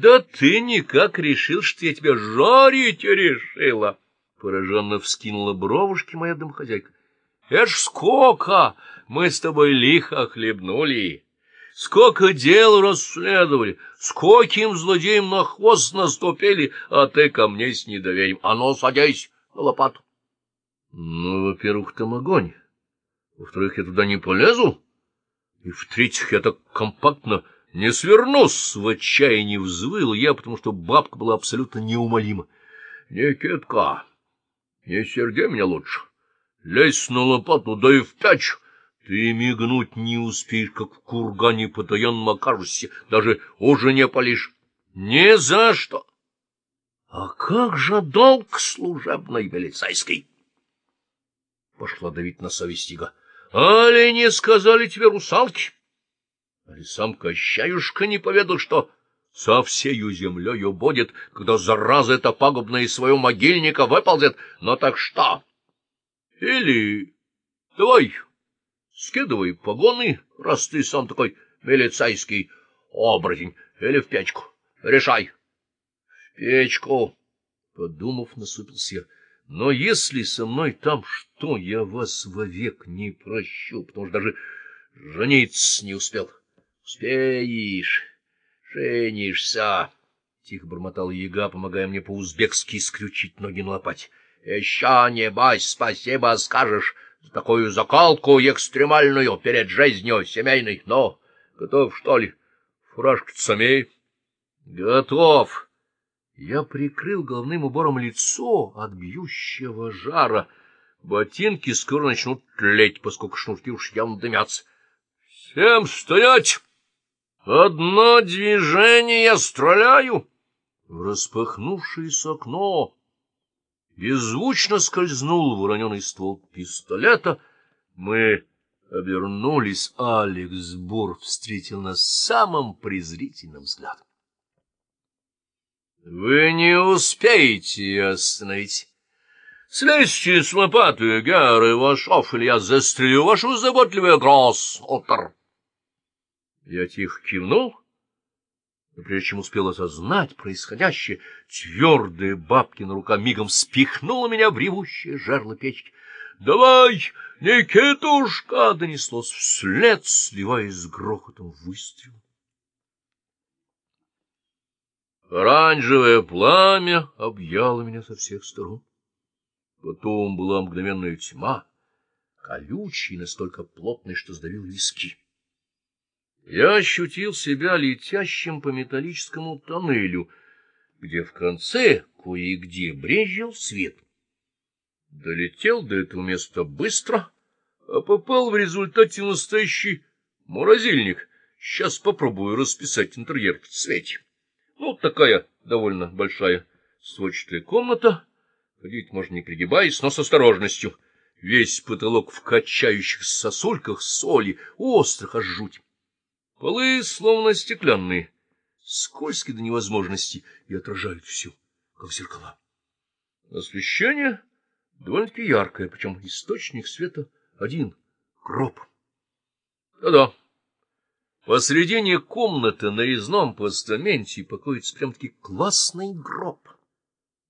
Да ты никак решил, что я тебя жарить решила! Пораженно вскинула бровушки моя домохозяйка. Это сколько мы с тобой лихо хлебнули! Сколько дел расследовали, скольким злодеям на хвост наступили, а ты ко мне с недоверием. А ну, садись на лопату. Ну, во-первых, там огонь. Во-вторых, я туда не полезу. И в-третьих, я так компактно не свернусь, в отчаянии взвыл я, потому что бабка была абсолютно неумолима. — Никитка, не серди меня лучше. Лезь на лопату, да и в пячу. Ты мигнуть не успеешь, как в кургане потаенном окажешься, даже уже не полишь. Ни за что! А как же долг служебной милицейской? Пошла давить на совесть Ига. Али не сказали тебе русалки? Али сам Кощаюшка не поведал, что со всею землею будет, когда зараза эта пагубная из своего могильника выползет. Но так что? Или... Давай скидывай погоны, раз ты сам такой милицейский оборотень, или в печку. Решай. — В печку, — подумав, насупился я. — Но если со мной там что, я вас вовек не прощу, потому что даже жениться не успел. — Успеешь, женишься, — тихо бормотал яга, помогая мне по-узбекски скрючить ноги на лопать. — Еще, небось, спасибо скажешь, — такую закалку экстремальную перед жизнью семейной. Но готов, что ли? Фуражку самей? Готов. Я прикрыл головным убором лицо от бьющего жара. Ботинки скоро начнут тлеть, поскольку шнурки уж явно дымятся. Всем стоять! Одно движение стреляю! В распахнувшееся окно беззвучно скользнул вороненый ствол пистолета. Мы обернулись, Алекс Бур встретил нас самым презрительным взглядом. — Вы не успеете остановить. Слезьте с лопаты, Герр Ивашов, или я застрелю вашу заботливую гроссотер. Я тихо кивнул но прежде чем успел осознать происходящее, твердая бабкина рука мигом спихнула меня в ревущее жерло печки. «Давай, Никитушка!» — донеслось вслед, сливаясь с грохотом выстрела. Оранжевое пламя объяло меня со всех сторон. Потом была мгновенная тьма, колючая и настолько плотной, что сдавил виски. Я ощутил себя летящим по металлическому тоннелю, где в конце кое-где брезжил свет. Долетел до этого места быстро, а попал в результате настоящий морозильник. Сейчас попробую расписать интерьер в цвете. Ну, такая довольно большая сводчатая комната. Ходить можно не пригибаясь, но с осторожностью. Весь потолок в качающихся сосульках соли, острых аж жуть. Полы словно стеклянные, скользкие до невозможности и отражают все, как зеркала. Освещение довольно-таки яркое, причем источник света один — гроб. Да-да. Посредине комнаты на резном постаменте покоится прям-таки классный гроб.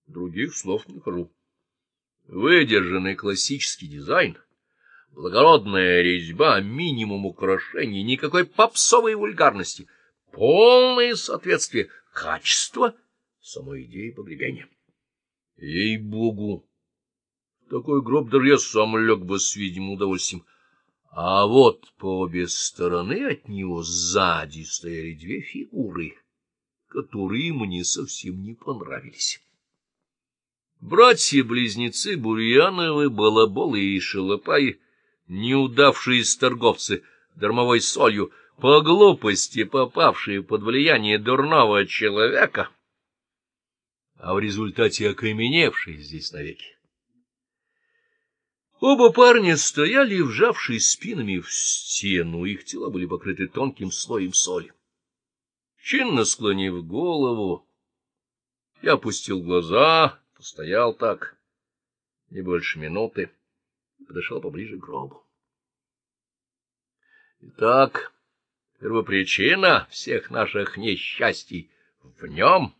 Других слов не хожу. Выдержанный классический дизайн — благородная резьба, минимум украшений, никакой попсовой вульгарности, полное соответствие качества самой идеи погребения. Ей-богу! Такой гроб даже я сам лег бы с видимым удовольствием. А вот по обе стороны от него сзади стояли две фигуры, которые мне совсем не понравились. Братья-близнецы Бурьяновы, Балаболы и Шалопаи неудавшиеся торговцы дармовой солью, по глупости попавшие под влияние дурного человека, а в результате окаменевшие здесь навеки. Оба парня стояли, вжавшись спинами в стену, их тела были покрыты тонким слоем соли. Чинно склонив голову, я опустил глаза, постоял так, не больше минуты подошел поближе к гробу. Итак, первопричина всех наших несчастий В нем